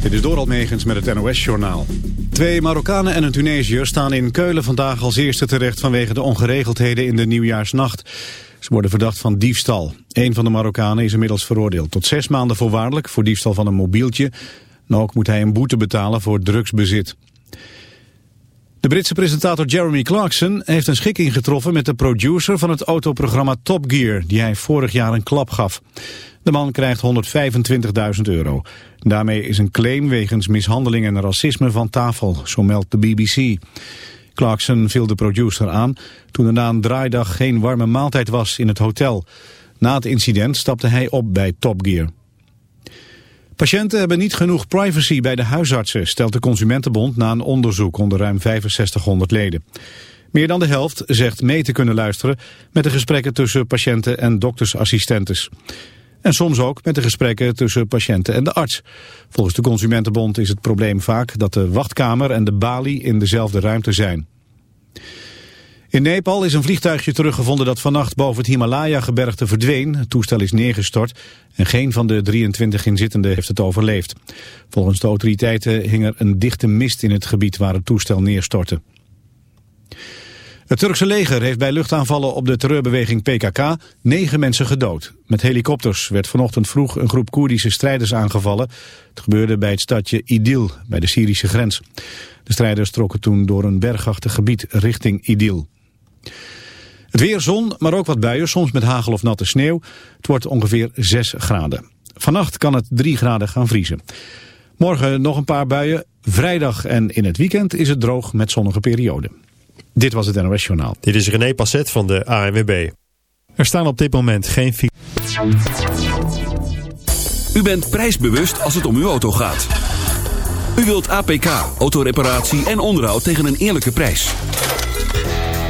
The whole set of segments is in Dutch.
Dit is Doral Megens met het NOS-journaal. Twee Marokkanen en een Tunesiër staan in Keulen vandaag als eerste terecht vanwege de ongeregeldheden in de nieuwjaarsnacht. Ze worden verdacht van diefstal. Een van de Marokkanen is inmiddels veroordeeld tot zes maanden voorwaardelijk voor diefstal van een mobieltje. En ook moet hij een boete betalen voor drugsbezit. De Britse presentator Jeremy Clarkson heeft een schikking getroffen met de producer van het autoprogramma Top Gear, die hij vorig jaar een klap gaf. De man krijgt 125.000 euro. Daarmee is een claim wegens mishandeling en racisme van tafel, zo meldt de BBC. Clarkson viel de producer aan toen er na een draaidag geen warme maaltijd was in het hotel. Na het incident stapte hij op bij Top Gear. Patiënten hebben niet genoeg privacy bij de huisartsen, stelt de Consumentenbond na een onderzoek onder ruim 6500 leden. Meer dan de helft zegt mee te kunnen luisteren met de gesprekken tussen patiënten en doktersassistentes. En soms ook met de gesprekken tussen patiënten en de arts. Volgens de Consumentenbond is het probleem vaak dat de wachtkamer en de balie in dezelfde ruimte zijn. In Nepal is een vliegtuigje teruggevonden dat vannacht boven het Himalaya-gebergte verdween. Het toestel is neergestort en geen van de 23 inzittenden heeft het overleefd. Volgens de autoriteiten hing er een dichte mist in het gebied waar het toestel neerstortte. Het Turkse leger heeft bij luchtaanvallen op de terreurbeweging PKK negen mensen gedood. Met helikopters werd vanochtend vroeg een groep Koerdische strijders aangevallen. Het gebeurde bij het stadje Idil, bij de Syrische grens. De strijders trokken toen door een bergachtig gebied richting Idil. Het weer zon, maar ook wat buien, soms met hagel of natte sneeuw. Het wordt ongeveer 6 graden. Vannacht kan het 3 graden gaan vriezen. Morgen nog een paar buien. Vrijdag en in het weekend is het droog met zonnige perioden. Dit was het NOS Journaal. Dit is René Passet van de ANWB. Er staan op dit moment geen... U bent prijsbewust als het om uw auto gaat. U wilt APK, autoreparatie en onderhoud tegen een eerlijke prijs.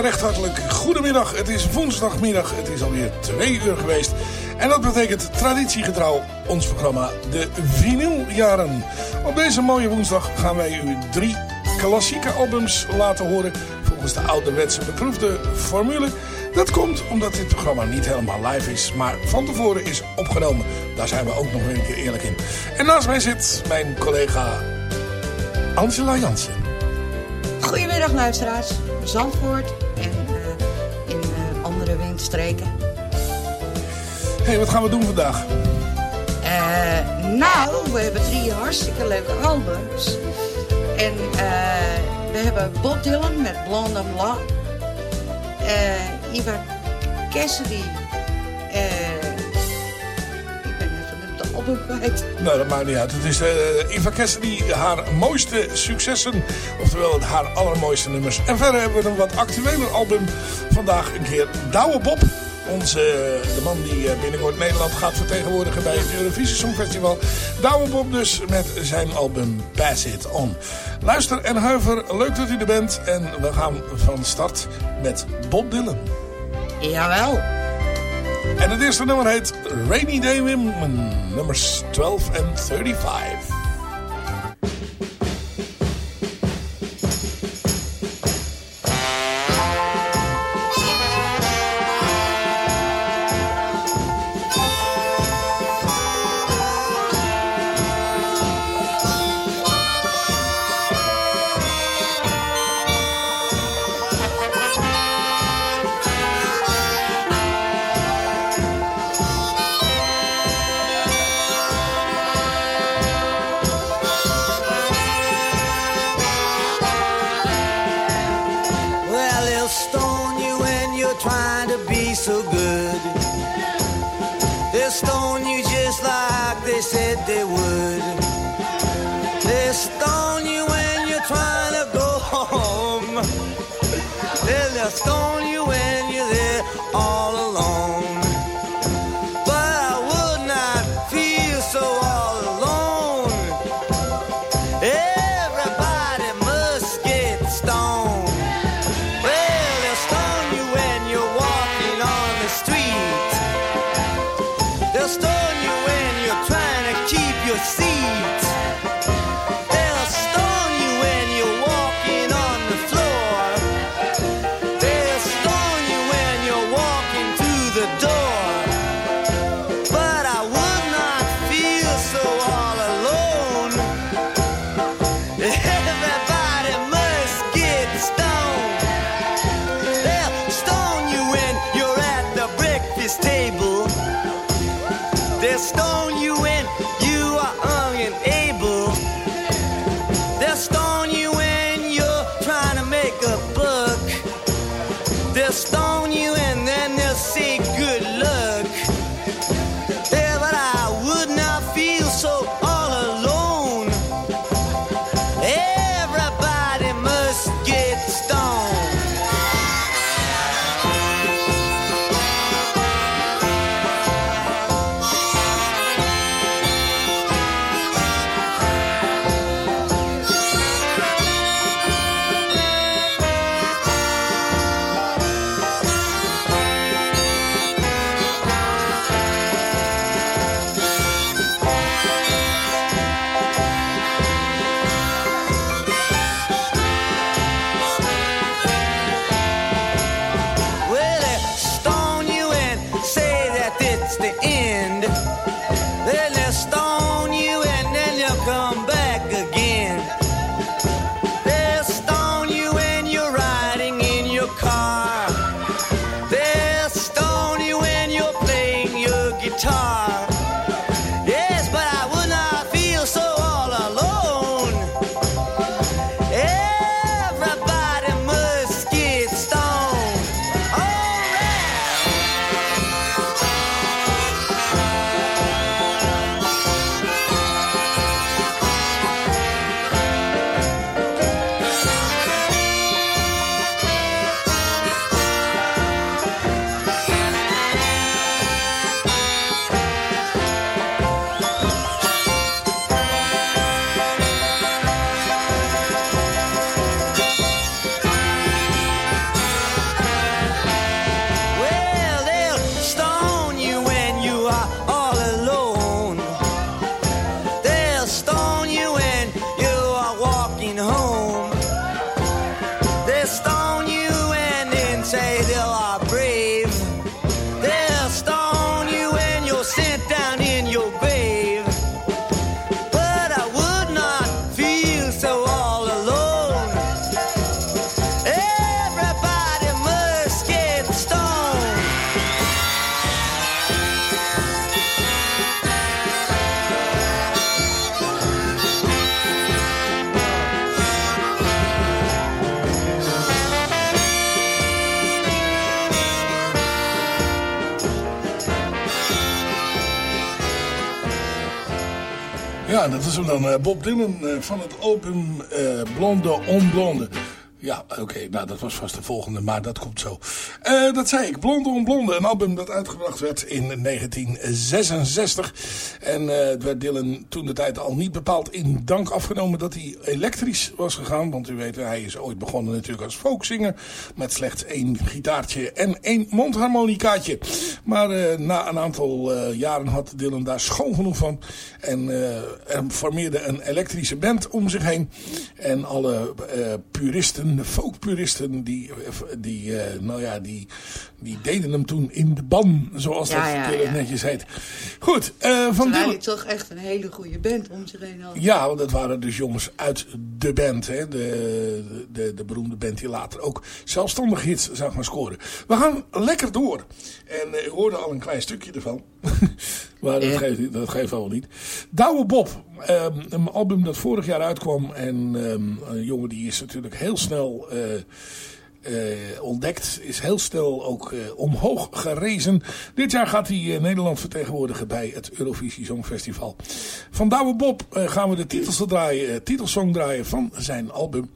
Recht hartelijk goedemiddag. Het is woensdagmiddag. Het is alweer twee uur geweest. En dat betekent traditiegetrouw ons programma De Vinyljaren. Op deze mooie woensdag gaan wij u drie klassieke albums laten horen. Volgens de ouderwetse beproefde formule. Dat komt omdat dit programma niet helemaal live is, maar van tevoren is opgenomen. Daar zijn we ook nog een keer eerlijk in. En naast mij zit mijn collega Angela Jansen. Goedemiddag luisteraars. Zandvoort windstreken. Hé, hey, wat gaan we doen vandaag? Uh, nou, we hebben drie hartstikke leuke albums. En we hebben Bob Dylan met Blonde on Blonde. Ivar Cassidy. Kwijt. Nou, dat maakt niet uit. Het is uh, Eva Cassidy, haar mooiste successen. Oftewel haar allermooiste nummers. En verder hebben we een wat actueler album. Vandaag een keer Douwe Bob. Onze, de man die binnenkort Nederland gaat vertegenwoordigen bij het Eurovisie Songfestival. Douwe Bob dus met zijn album Pass It On. Luister en huiver, leuk dat u er bent. En we gaan van start met Bob Dylan. Jawel. En het eerste nummer heet Rainy Day Women, nummers 12 en 35. trying to be so good. They'll stone you just like they said they would. They'll stone you when you're trying to go home. They'll stone you when you're there all alone. Ja, dat is hem dan. Eh, Bob Dylan eh, van het Open eh, Blonde on Blonde. Ja, oké. Nou, dat was vast de volgende, maar dat komt zo. Uh, dat zei ik. Blonde on Blonde. Een album dat uitgebracht werd in 1966. En het werd Dylan toen de tijd al niet bepaald in dank afgenomen dat hij elektrisch was gegaan. Want u weet, hij is ooit begonnen natuurlijk als folkzinger. Met slechts één gitaartje en één mondharmonicaatje. Maar uh, na een aantal jaren had Dylan daar schoon genoeg van. En er formeerde een elektrische band om zich heen. En alle puristen, de folkpuristen, die, die, uh, nou ja, die, die deden hem toen in de ban, zoals dat ja, ja. netjes heet. Goed, uh, van Dylan... toch echt een hele goede band om zich heen. Ja, want dat waren dus jongens uit de band, hè, de, de, de beroemde band die later ook zelfstandig hits zou gaan scoren. We gaan lekker door. En uh, ik hoorde al een klein stukje ervan. maar dat, geeft, dat geeft allemaal niet. Douwe Bob, een album dat vorig jaar uitkwam. En um, een jongen die is natuurlijk heel snel... Uh, uh, ontdekt. Is heel snel ook uh, omhoog gerezen. Dit jaar gaat hij Nederland vertegenwoordigen bij het Eurovisie Songfestival. Van Douwe Bob gaan we de titels draaien, titelsong draaien van zijn album.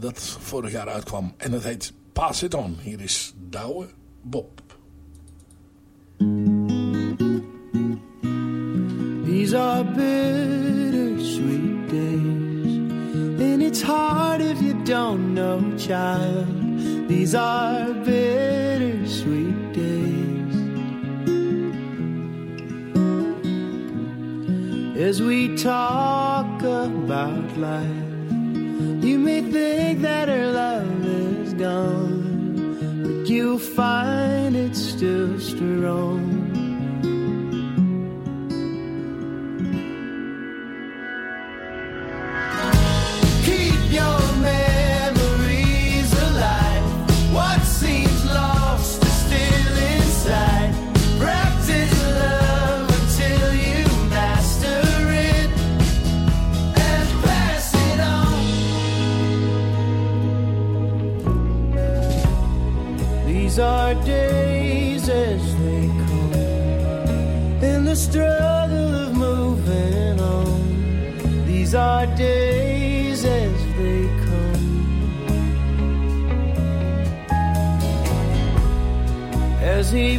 dat vorig jaar uitkwam. En dat heet Pass It On. Hier is Douwe Bob. These are bittersweet days, and it's hard if you don't know, child. These are bittersweet days. As we talk about life, you may think that our love is gone, but you'll find it's still strong. See.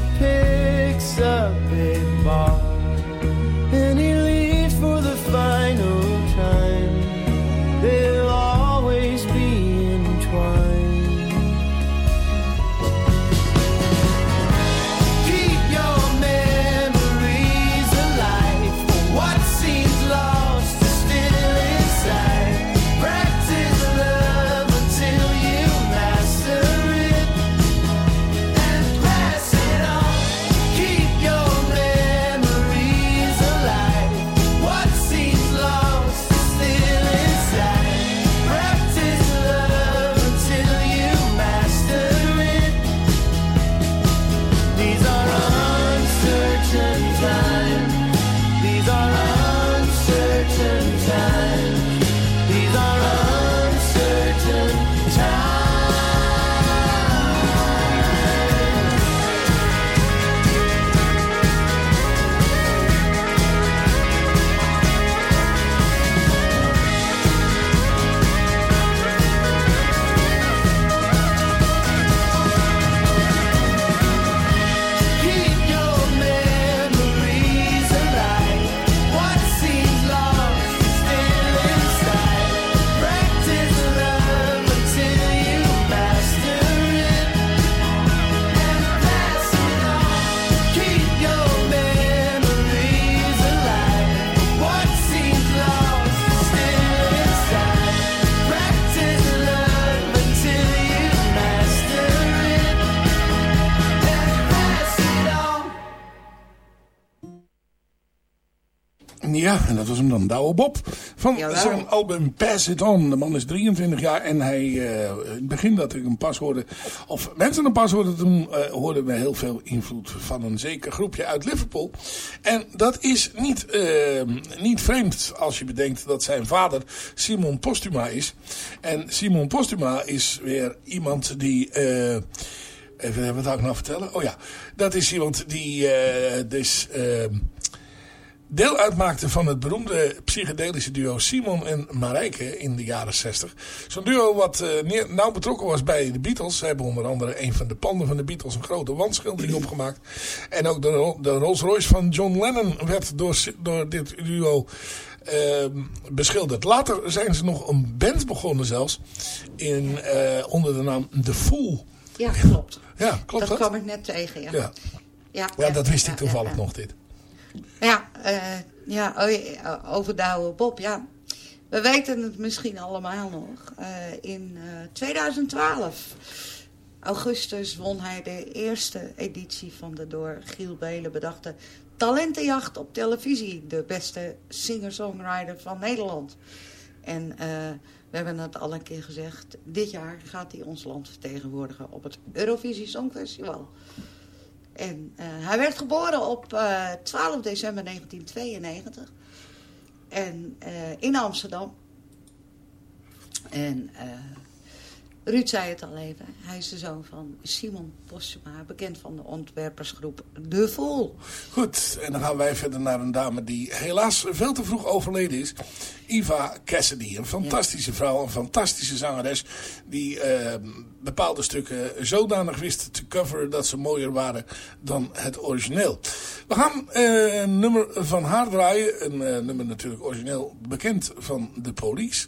Hem dan, Douwe Bob. Van zijn album Pass It On. De man is 23 jaar en hij, uh, in het begin dat ik hem pas hoorde, of mensen hem pas hoorden, toen uh, hoorden we heel veel invloed van een zeker groepje uit Liverpool. En dat is niet, uh, niet vreemd als je bedenkt dat zijn vader Simon Postuma is. En Simon Postuma is weer iemand die... Even, wat zou ik nou vertellen? Oh ja, dat is iemand die dus deel uitmaakte van het beroemde psychedelische duo Simon en Marijke in de jaren 60. Zo'n duo wat uh, nauw betrokken was bij de Beatles. Ze hebben onder andere een van de panden van de Beatles een grote wandschildering opgemaakt. En ook de, de Rolls Royce van John Lennon werd door, door dit duo uh, beschilderd. Later zijn ze nog een band begonnen zelfs. In, uh, onder de naam The Fool. Ja, klopt. Ja, klopt dat? Dat kwam ik net tegen, ja. Ja, ja, ja dat wist ik toevallig nog, dit. Ja, uh, ja oh, Bob, ja. We weten het misschien allemaal nog. Uh, in 2012, augustus, won hij de eerste editie van de door Giel Belen bedachte Talentenjacht op televisie. De beste singer-songwriter van Nederland. En we hebben het al een keer gezegd. Dit jaar gaat hij ons land vertegenwoordigen op het Eurovisie Songfestival. En uh, hij werd geboren op uh, 12 december 1992. En in Amsterdam. En Ruud zei het al even. Hij is de zoon van Simon Postuma, bekend van de ontwerpersgroep De Vol. Goed, en dan gaan wij verder naar een dame die helaas veel te vroeg overleden is. Eva Cassidy, een fantastische vrouw, een fantastische zangeres... die uh, bepaalde stukken zodanig wist te coveren dat ze mooier waren dan het origineel. We gaan uh, een nummer van haar draaien, een uh, nummer natuurlijk origineel bekend van The Police...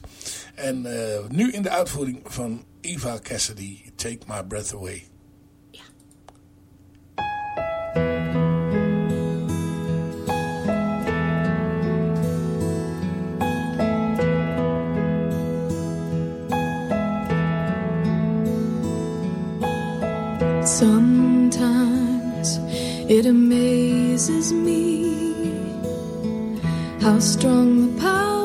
En uh, nu in de uitvoering van Eva Cassidy, Take My Breath Away. Sometimes it amazes me how strong the power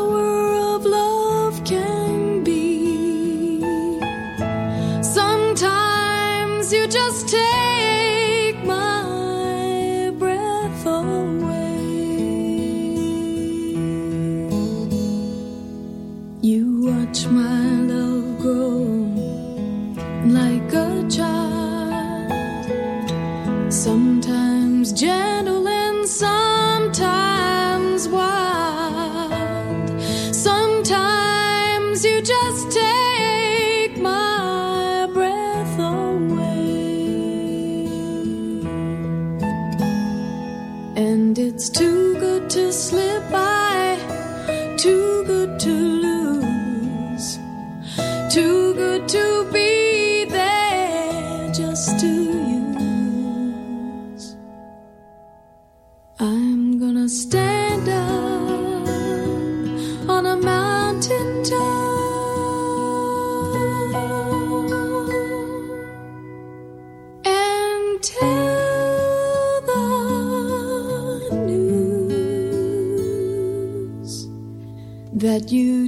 seems gentle. You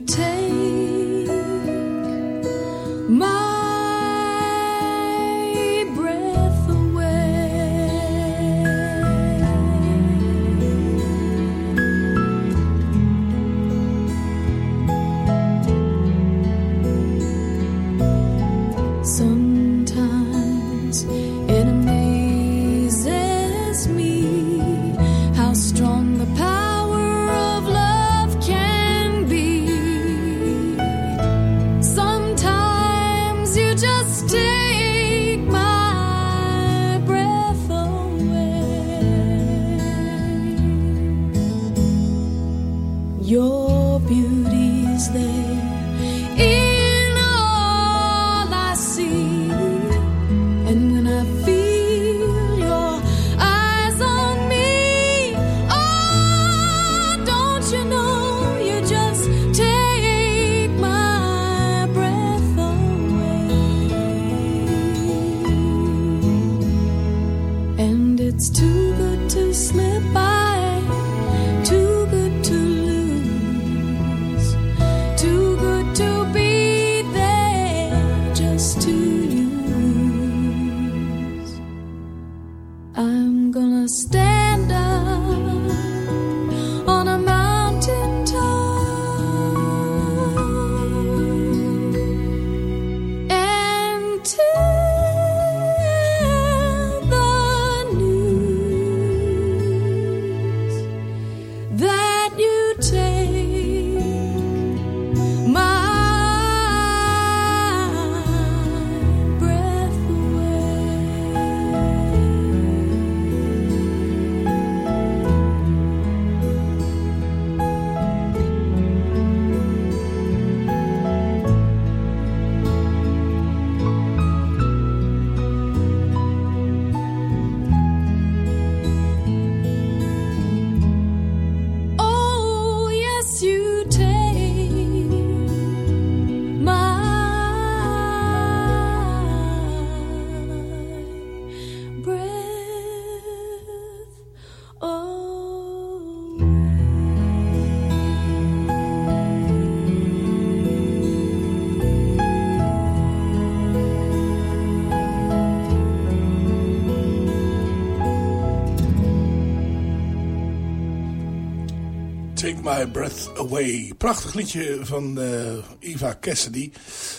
My Breath Away. Prachtig liedje van uh, Eva Cassidy.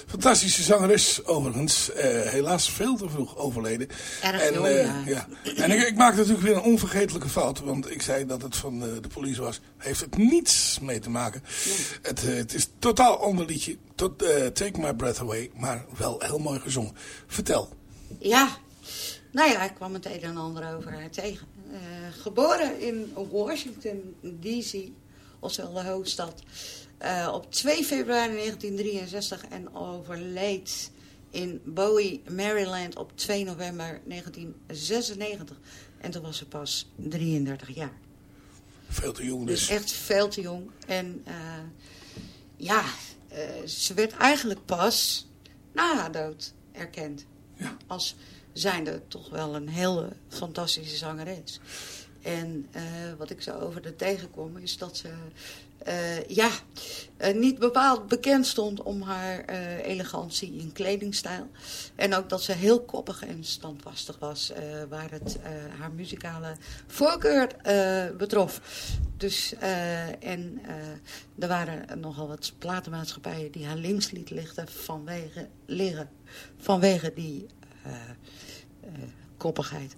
Fantastische zangeres overigens. Uh, helaas veel te vroeg overleden. Erg en, uh, ja. ja. En ik, ik maakte natuurlijk weer een onvergetelijke fout. Want ik zei dat het van de police was. Heeft het niets mee te maken. Nee. Het, het is een totaal ander liedje. Tot, Take My Breath Away. Maar wel heel mooi gezongen. Vertel. Ja, nou ja, ik kwam het een en ander over haar tegen. Uh, geboren in Washington D.C., oftewel de hoofdstad, uh, op 2 februari 1963 en overleed in Bowie, Maryland op 2 november 1996. En toen was ze pas 33 jaar. Veel te jong dus. Dus echt veel te jong. En uh, ja, ze werd eigenlijk pas na haar dood erkend. Ja. Als zijnde toch wel een hele fantastische zangeres. En uh, wat ik zo over de tegenkom is dat ze uh, ja, uh, niet bepaald bekend stond om haar elegantie in kledingstijl. En ook dat ze heel koppig en standvastig was waar het haar muzikale voorkeur betrof. Dus, en er waren nogal wat platenmaatschappijen die haar links liet vanwege, liggen, vanwege die koppigheid.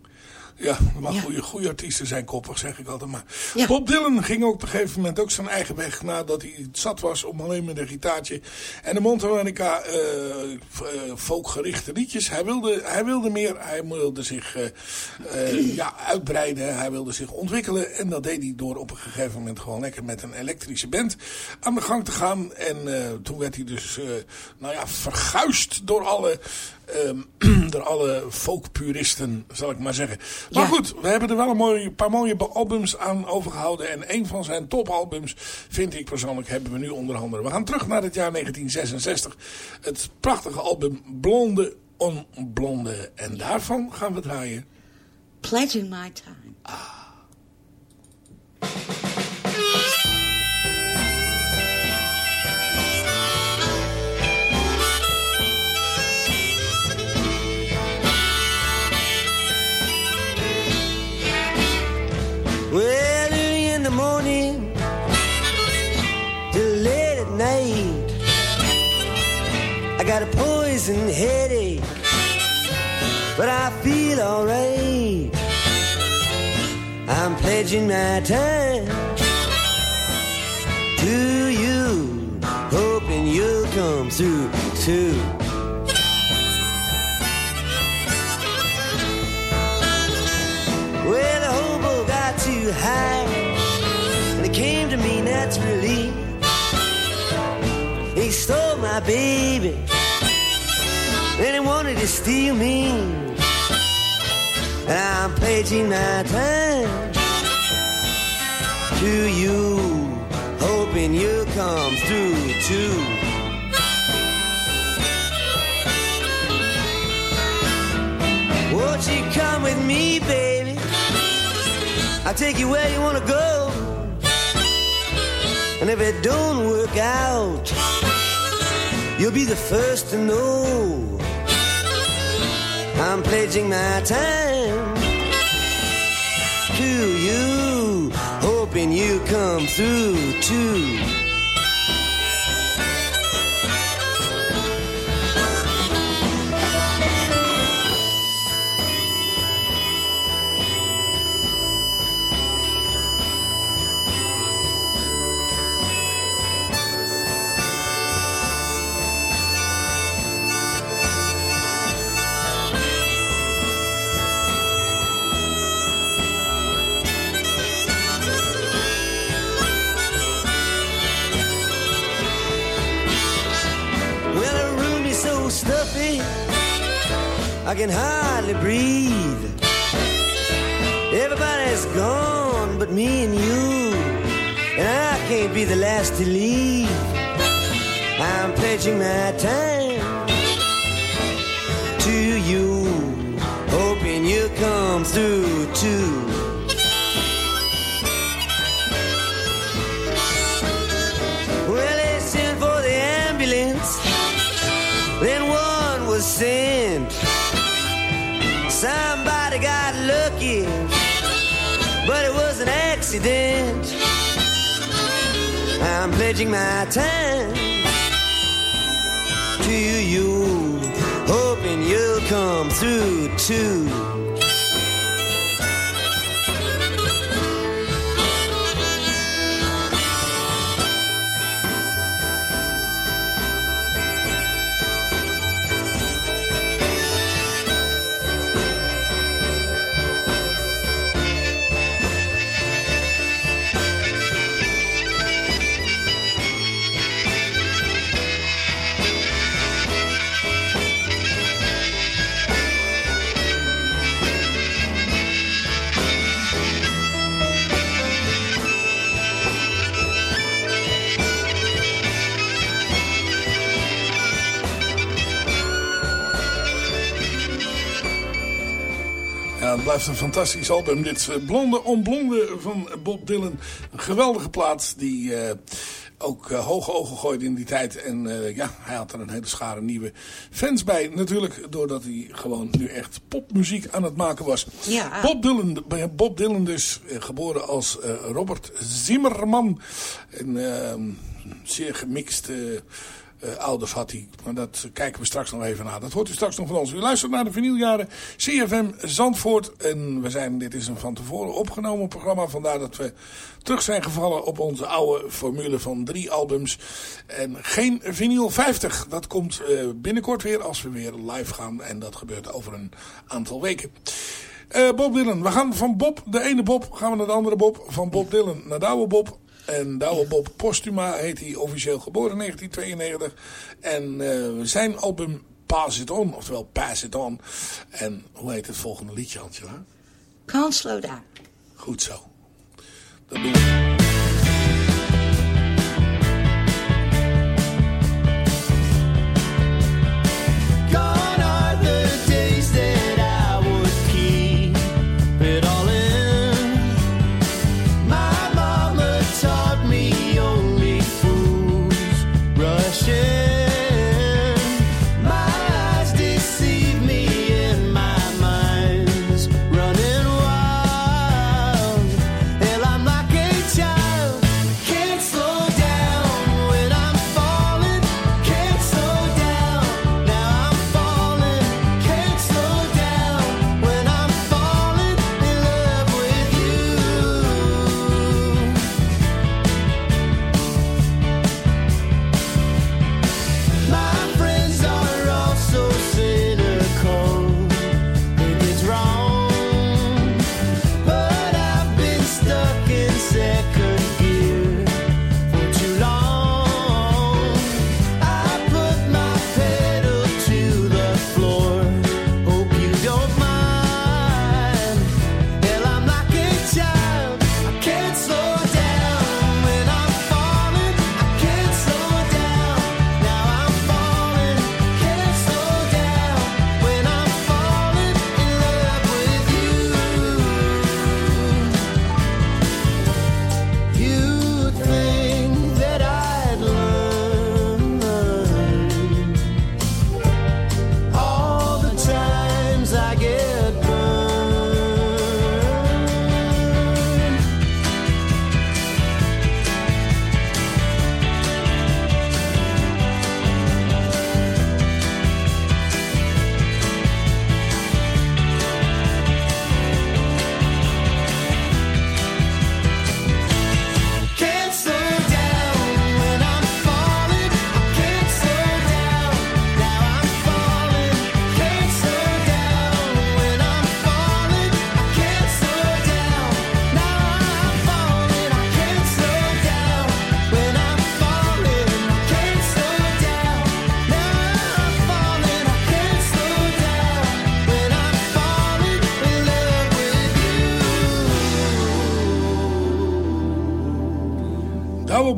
Ja, maar ja. goede, goede artiesten zijn koppig, zeg ik altijd maar. Ja. Bob Dylan ging ook op een gegeven moment ook zijn eigen weg... nadat hij zat was om alleen met een gitaartje... en de mondharmonica uh, uh, folkgerichte liedjes. Hij wilde, hij wilde meer, hij wilde zich uh, ja, uitbreiden, hij wilde zich ontwikkelen... en dat deed hij door op een gegeven moment gewoon lekker met een elektrische band aan de gang te gaan. En toen werd hij dus nou ja, verguisd door alle... Um, door alle folkpuristen, zal ik maar zeggen. Maar Ja. goed, we hebben er wel een mooie, paar mooie albums aan overgehouden. En een van zijn topalbums, vind ik persoonlijk, hebben we nu onder andere. We gaan terug naar het jaar 1966. Het prachtige album Blonde on Blonde. En daarvan gaan we draaien. Pledging my time. Well, got a poison headache, but I feel alright. I'm pledging my time to you, hoping you'll come through too. Well, the hobo got too high, and it came to me naturally. He stole my baby, and he wanted to steal me. And I'm pledging my time to you, hoping you'll come through too. Won't you come with me, baby? I'll take you where you wanna go. And if it don't work out, you'll be the first to know. I'm pledging my time to you, hoping you come through too. I can hardly breathe. Everybody's gone but me and you, and I can't be the last to leave. I'm pledging my time to you, hoping you come through too. Somebody got lucky, but it was an accident. I'm pledging my time to you, hoping you'll come through too. Het blijft een fantastisch album. Dit eh, Blonde om Blonde van Bob Dylan. Een geweldige plaat die eh, ook eh, hoge ogen gooide in die tijd. En ja, hij had er een hele schare nieuwe fans bij. Natuurlijk doordat hij gewoon nu echt popmuziek aan het maken was. Ja. Bob Dylan, Bob Dylan dus, geboren als Robert Zimmerman. En ehm, zeer gemixt... eh, eh, had hij. Maar dat kijken we straks nog even naar. Dat hoort u straks nog van ons. U luistert naar de vinyljaren CFM Zandvoort. En we zijn, dit is een van tevoren opgenomen programma. Vandaar dat we terug zijn gevallen op onze oude formule van drie albums. En geen vinyl 50. Dat komt eh, binnenkort weer als we weer live gaan. En dat gebeurt over een aantal weken. Eh, Bob Dylan. We gaan van Bob, de ene Bob, gaan we naar de andere Bob. Van Bob Dylan naar de oude Bob. En Douwe Bob Postuma heet hij officieel geboren in 1992. En eh, zijn album Pass It On, oftewel Pass It On. En hoe heet het volgende liedje, Angela? Can't slow down. Goed zo. Dat doen we.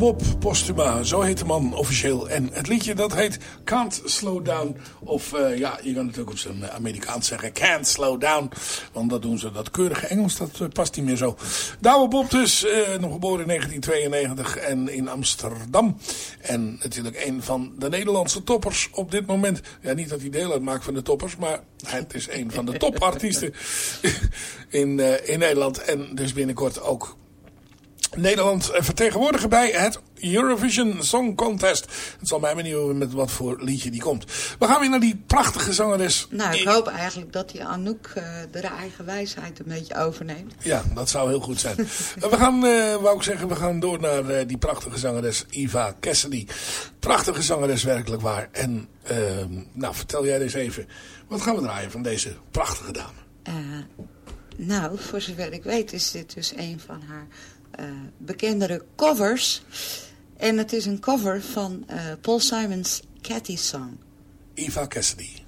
Bob Postuma, zo heet de man officieel. En het liedje dat heet Can't Slow Down. Of eh, ja, je kan natuurlijk op zijn Amerikaans zeggen Can't Slow Down. Want dat doen ze, dat keurige Engels, dat eh, past niet meer zo. Douwe Bob dus, eh, nog geboren in 1992 en in Amsterdam. En natuurlijk een van de Nederlandse toppers op dit moment. Ja, niet dat hij deel uitmaakt van de toppers, maar het is een van de topartiesten in, in Nederland. En dus binnenkort ook Nederland vertegenwoordigen bij het Eurovision Song Contest. Het zal mij benieuwen met wat voor liedje die komt. We gaan weer naar die prachtige zangeres. Nou, ik hoop eigenlijk dat die Anouk uh, de eigen wijsheid een beetje overneemt. Ja, dat zou heel goed zijn. we gaan, uh, wou ik zeggen, we gaan door naar uh, die prachtige zangeres Eva Cassidy. Prachtige zangeres, werkelijk waar. En, nou, vertel jij eens even, wat gaan we draaien van deze prachtige dame? nou, voor zover ik weet is dit dus een van haar uh, bekendere covers. En het is een cover van uh, Paul Simon's Cathy Song. Eva Cassidy.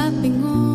stopping.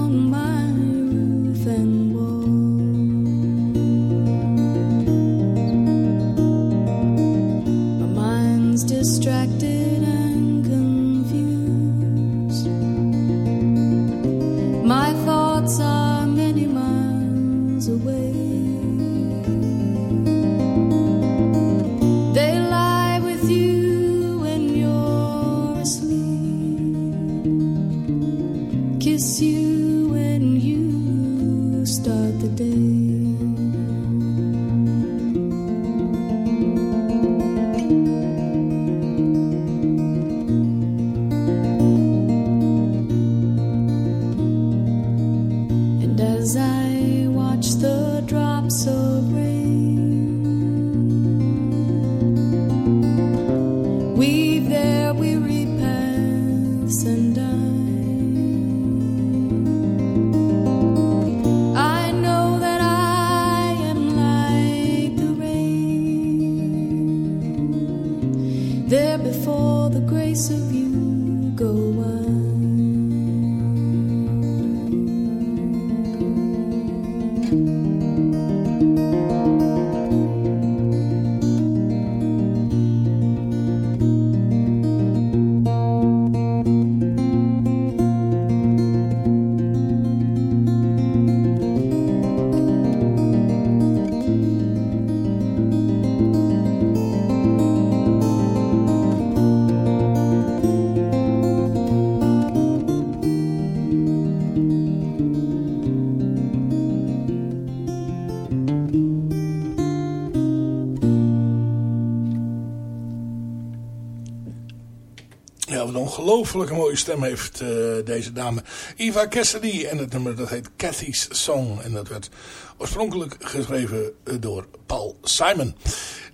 Ongelooflijk mooie stem heeft uh, deze dame. Eva Cassidy en het nummer dat heet Cathy's Song. En dat werd oorspronkelijk geschreven eh, door Paul Simon.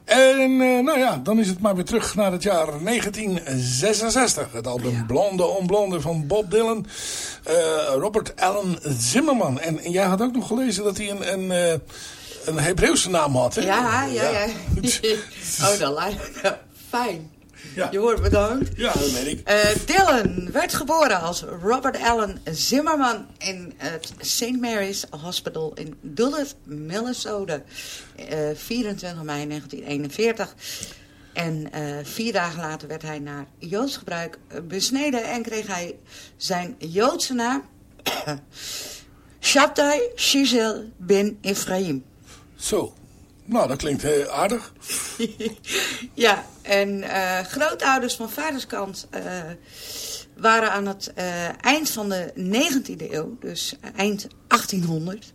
En uh, nou ja, dan is het maar weer terug naar het jaar 1966. Het album ja. Blonde on Blonde van Bob Dylan. Uh, Robert Allen Zimmerman. En, jij had ook nog gelezen dat hij een... een een Hebreeuwse naam had, hè? Ja, ja, ja. ja. oh, dat lijkt me fijn. Ja. Je wordt bedankt. Ja, dat weet ik. Uh, Dylan werd geboren als Robert Allen Zimmerman in het St. Mary's Hospital in Duluth, Minnesota. Uh, eh, 24 mei 1941. En uh, vier dagen later werd hij naar Joods gebruik besneden en kreeg hij zijn Joodse naam. Shabtai Shizel ben Ephraim. Zo. Nou, dat klinkt heel aardig. ja, en uh, grootouders van vaderskant uh, waren aan het uh, eind van de 19e eeuw, dus eind 1800,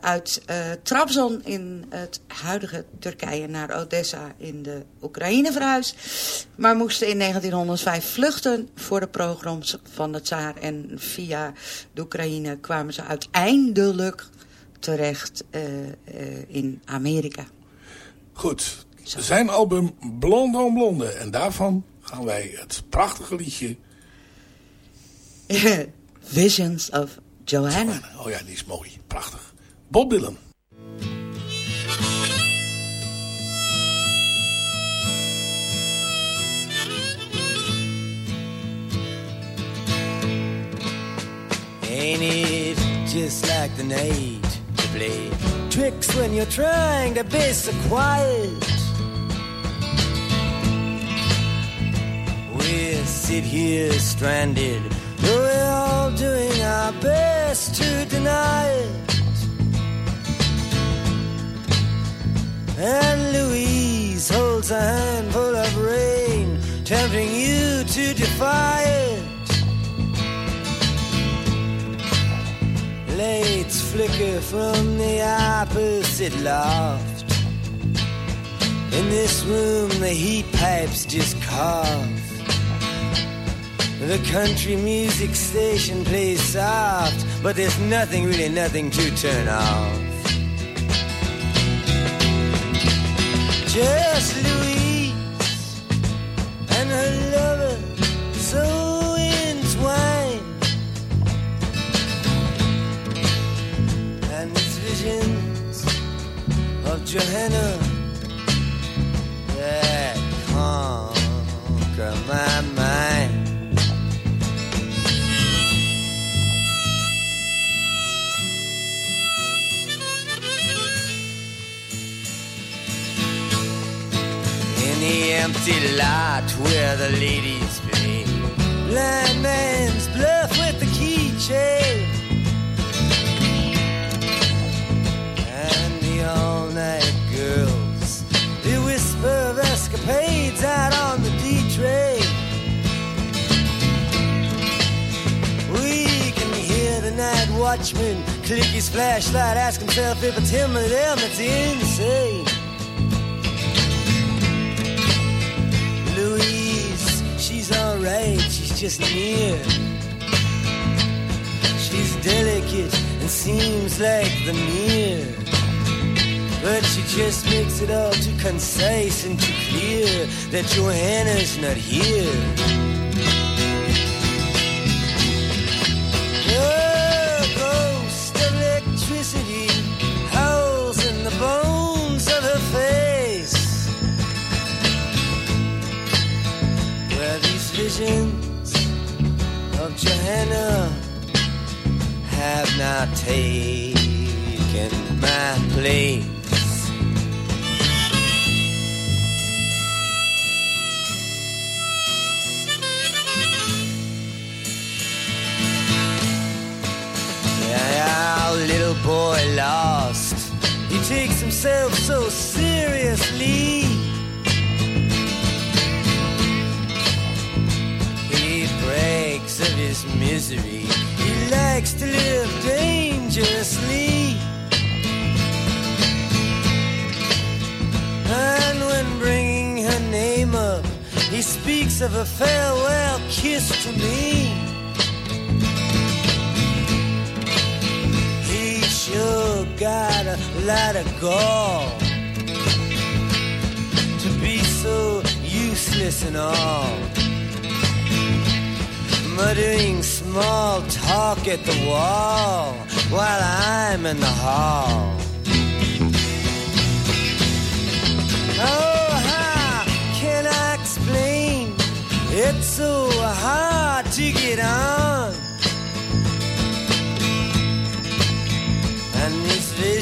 uit Trabzon in het huidige Turkije naar Odessa in de Oekraïne verhuisd. Maar moesten in 1905 vluchten voor de programma's van de tsaar. En via de Oekraïne kwamen ze uiteindelijk terecht eh, eh, in Amerika. Goed, zijn album Blonde on Blonde. En daarvan gaan wij het prachtige liedje... Visions of Johanna. Johanna. Oh ja, die is mooi. Prachtig. Bob Dylan. Ain't it just like the night play tricks when you're trying to be so quiet? We sit here stranded, though we're all doing our best to deny it. And Louise holds a handful of rain, tempting you to defy it. Lights flicker from the opposite loft. In this room, the heat pipes just cough. The country music station plays soft, but there's nothing, really nothing to turn off. Just Louise and her Johanna. That conquer my mind. In the empty lot where the ladies play. Blind man's bluff with the keychain of out on the D-train We can hear the night watchman Click his flashlight, ask himself if it's him or them that's insane Louise, she's alright, she's just near. She's delicate and seems like the mirror. But she just makes it all too concise and too clear that Johanna's not here. The ghost of electricity howls in the bones of her face. where these visions of Johanna have not taken my place. Our little boy lost. He takes himself so seriously. He brags of his misery. He likes to live dangerously. And when bringing her name up, he speaks of a farewell kiss to me. He sure got a lot of gall to be so useless and all muttering small talk at the wall while I'm in the hall. Oh, how can I explain? It's so hard to get on.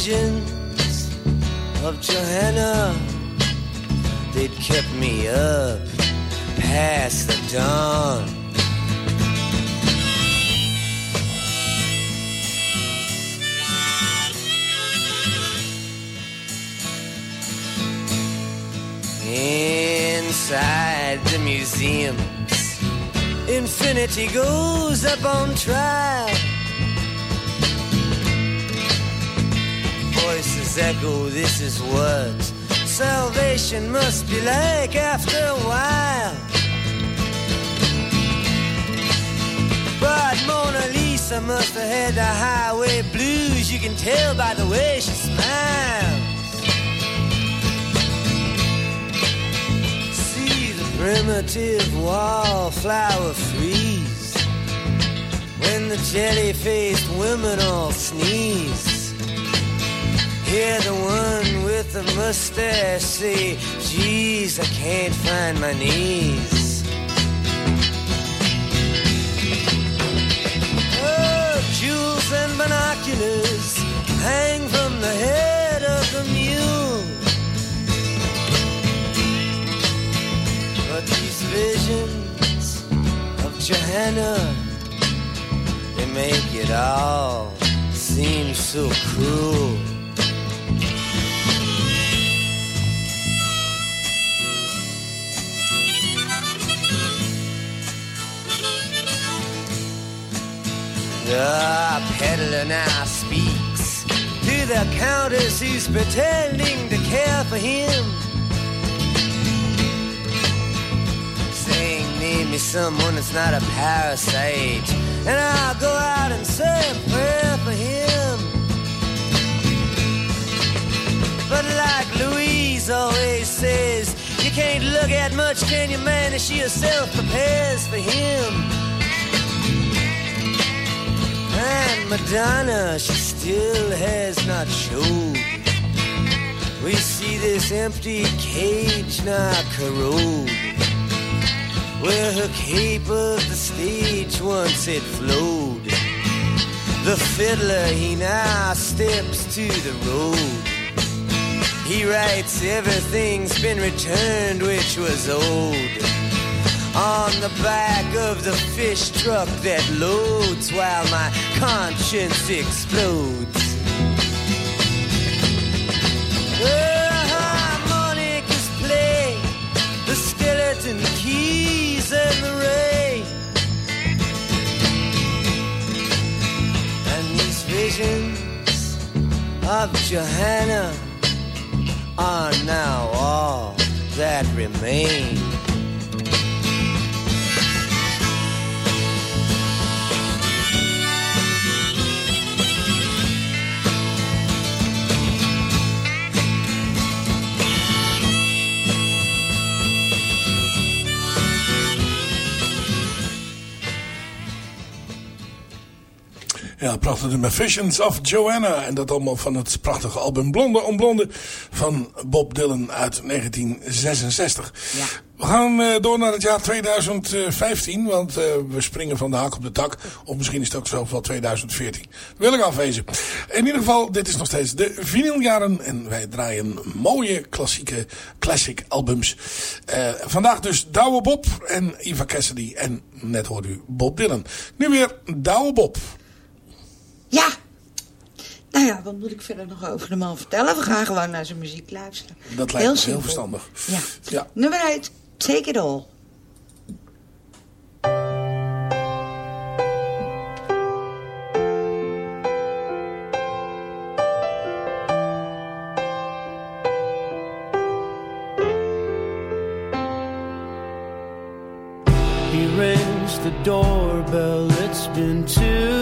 Visions of Johanna, they'd kept me up past the dawn. Inside the museums, infinity goes up on trial. Voices echo, this is what salvation must be like after a while. But Mona Lisa must have had the highway blues. You can tell by the way she smiles. See the primitive wallflower freeze when the jelly-faced women all sneeze. Hear the one with the mustache. say, jeez, I can't find my knees. Oh, jewels and binoculars hang from the head of the mule. But these visions of Johanna, they make it all seem so cruel. The peddler now speaks to the countess who's pretending to care for him. Saying, name me someone that's not a parasite, and I'll go out and say a prayer for him. But like Louise always says, you can't look at much, can you, man? And she herself prepares for him. And Madonna, she still has not showed. We see this empty cage now corrode. Where her cape of the stage once it flowed. The fiddler, he now steps to the road. He writes everything's been returned which was old on the back of the fish truck that loads while my conscience explodes. The harmonicas play the skeleton keys and the ray. And these visions of Johanna are now all that remain. Ja, prachtig nummer Visions of Joanna. En dat allemaal van het prachtige album Blonde om Blonde van Bob Dylan uit 1966. Ja. We gaan uh, door naar het jaar 2015, want uh, we springen van de hak op de tak. Of misschien is het ook zelfs wel 2014. Wil ik afwezen. In ieder geval, dit is nog steeds de vinyljaren. En wij draaien mooie klassieke classic albums. Uh, vandaag dus Douwe Bob en Eva Cassidy. En net hoorde u Bob Dylan. Nu weer Douwe Bob. Ja. Nou ja, wat moet ik verder nog over de man vertellen? We gaan gewoon naar zijn muziek luisteren. Dat lijkt me heel verstandig. Ja. Ja. Nummer 1, Take It All. He rings the doorbell. It's been too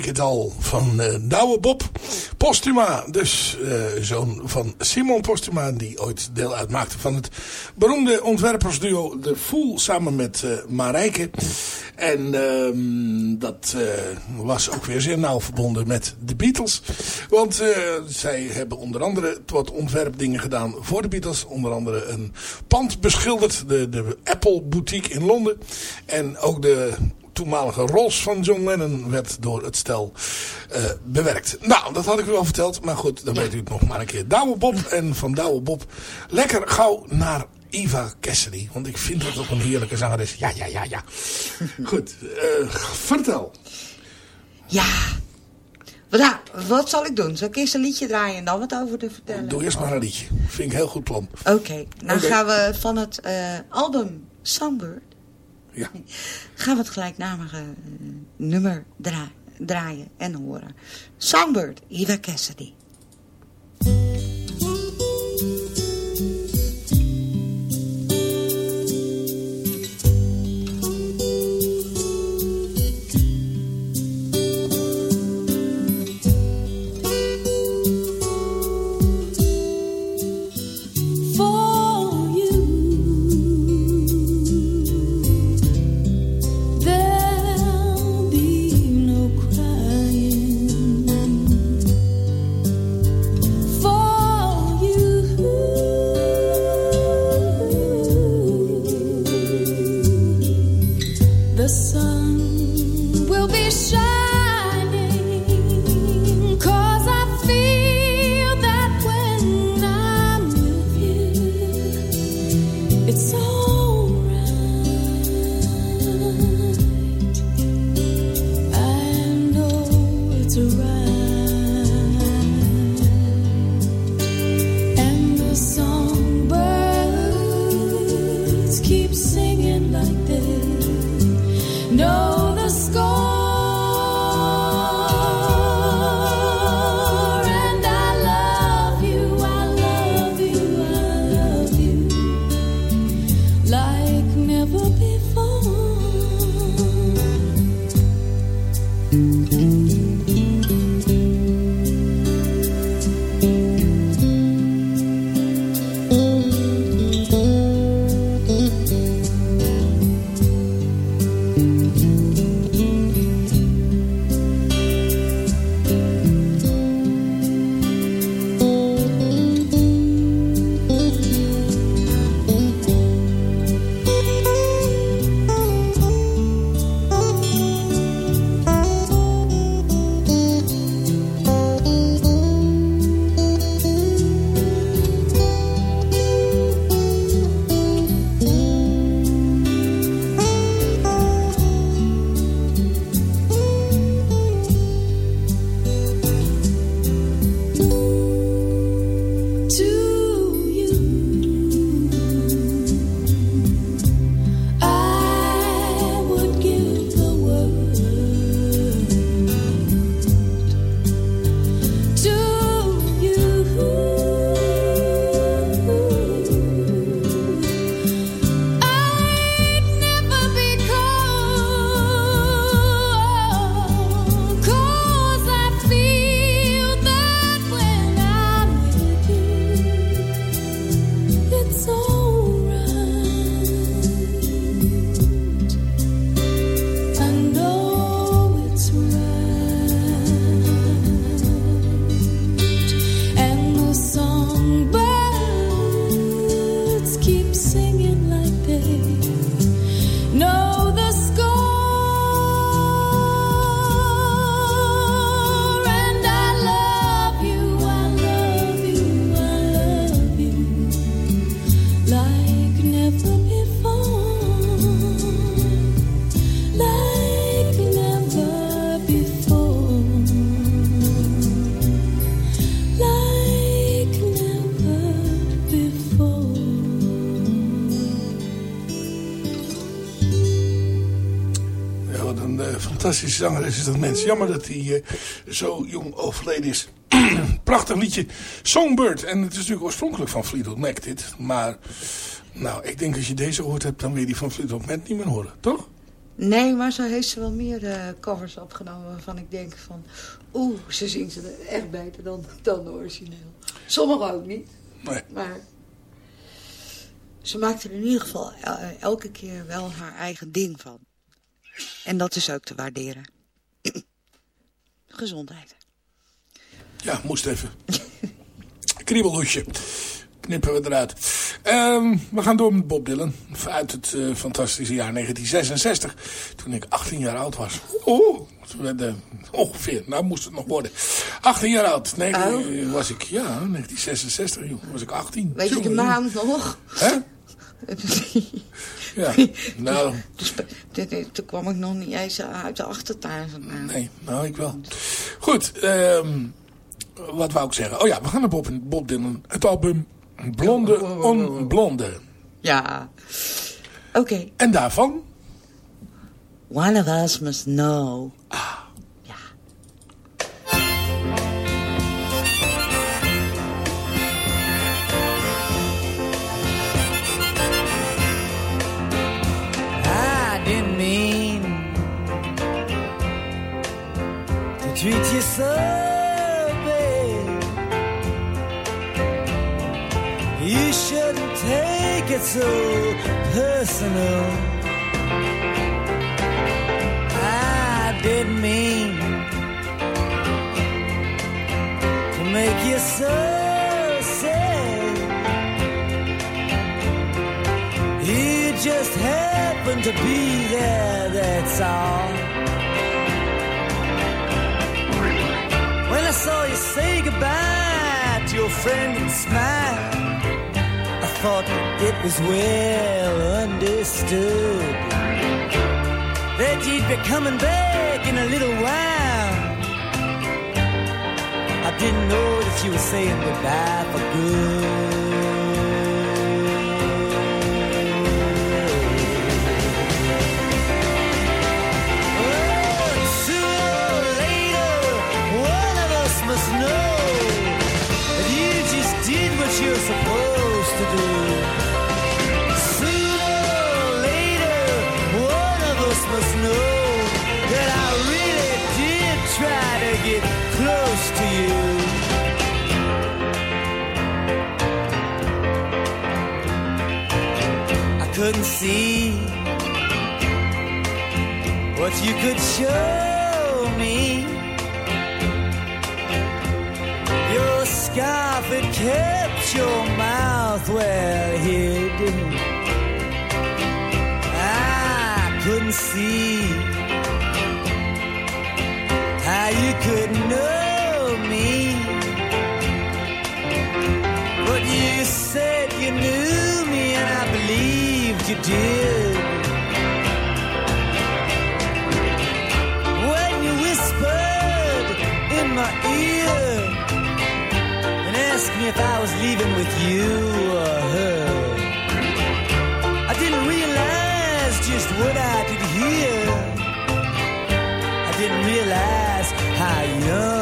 Take It All van uh, Douwe Bob Postuma. Dus uh, zoon van Simon Postuma die ooit deel uitmaakte van het beroemde ontwerpersduo De Fool samen met uh, Marijke. En um, dat was ook weer zeer nauw verbonden met de Beatles. Want zij hebben onder andere wat ontwerpdingen gedaan voor de Beatles. Onder andere een pand beschilderd. De, de Apple Boutique in Londen. En ook de toenmalige Rolls van John Lennon werd door het stel uh, bewerkt. Nou, dat had ik u al verteld. Maar goed, dan weet u het nog maar een keer. Douwe Bob en van Douwe Bob lekker gauw naar Eva Cassidy. Want ik vind dat ook een heerlijke zangeres. Ja, ja, ja, ja. Goed, uh, vertel. Ja, wat, wat zal ik doen? Zal ik eerst een liedje draaien en dan wat over te vertellen? Doe eerst maar een liedje. Vind ik een heel goed plan. Oké, okay, dan okay. gaan we van het uh, album Songbird ja. Gaan we het gelijknamige uh, nummer dra draaien en horen. Songbird, Eva Cassidy. The sun will be shining. Fantastische zangeres is dat mens. Jammer dat hij uh, zo jong overleden is. Prachtig liedje. Songbird. En het is natuurlijk oorspronkelijk van Fleetwood Mac dit. Maar nou, ik denk als je deze gehoord hebt, dan wil je die van Fleetwood Mac niet meer horen. Toch? Nee, maar zo heeft ze wel meer eh, covers opgenomen waarvan ik denk van... Oeh, ze zingt ze echt beter dan, dan de origineel. Sommigen ook niet, Nee. maar... Ze maakt er in ieder geval el- elke keer wel haar eigen ding van. En dat is ook te waarderen. Gezondheid. Ja, moest even. Kriebelhoesje. Knippen we eruit. Ehm, we gaan door met Bob Dylan. Uit het eh, fantastische jaar 1966. Toen ik 18 jaar oud was. Eh, ongeveer. Nou moest het nog worden. 18 jaar oud. Nee, Oh. was ik, ja, 1966. Joh, was ik 18. Weet je de maand nog? Hè? Ja, nou, Dus, dit- toen kwam ik nog niet eens uit de achtertuin vandaan. nee, nou ik wel. Goed, ehm, wat wou ik zeggen? Oh ja, we gaan naar Bob, Bob Dylan. Het album Blonde on Blonde. Ja. Oké. En daarvan One of us must know. Ja. Treat you so bad. You shouldn't take it so personal. I didn't mean to make you so sad. You just happened to be there, that's all. Saw you say goodbye to your friend and smile, I thought it was well understood that you'd be coming back in a little while. I didn't know that you were saying goodbye for good. Couldn't see what you could show me. Your scarf it kept your mouth well hid. I couldn't see how you could know me, but you said you knew you did. when you whispered in my ear and asked me if I was leaving with you or her. I didn't realize just what I did hear. I didn't realize how young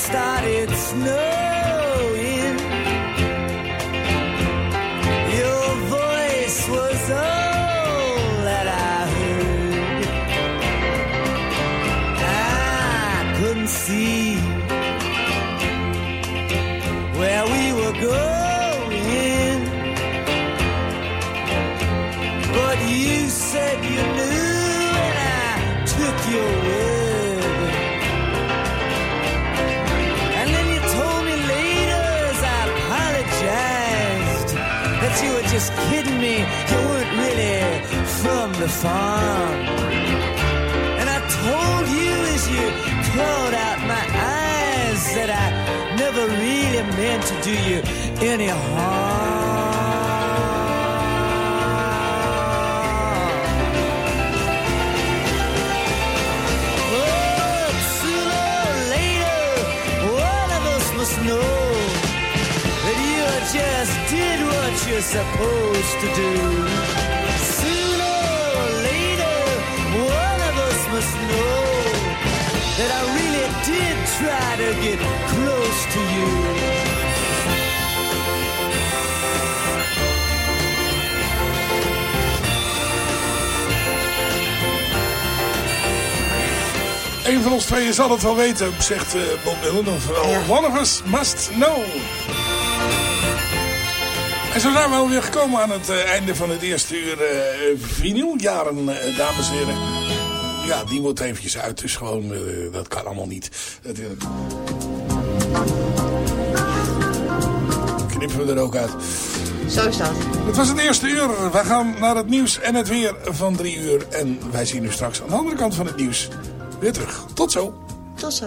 started snowing. Just kidding me. You weren't really from the farm. And I told you as you clawed out my eyes that I never really meant to do you any harm. You're supposed to do. Sooner or later, one of us must know that I really did try to get close to you. Een van ons tweeën zal het wel weten, zegt eh, Bob Dylan. Ofwel, one of us must know. En zo zijn we alweer gekomen aan het eh, einde van het eerste uur uh, vinyljaren, eh, dames en heren. Ja, die moet eventjes uit, dus gewoon, dat kan allemaal niet. Natuurlijk. Knippen we er ook uit. Zo is dat. Het was het eerste uur. Wij gaan naar het nieuws en het weer van drie uur. En wij zien u straks aan de andere kant van het nieuws weer terug. Tot zo. Tot zo.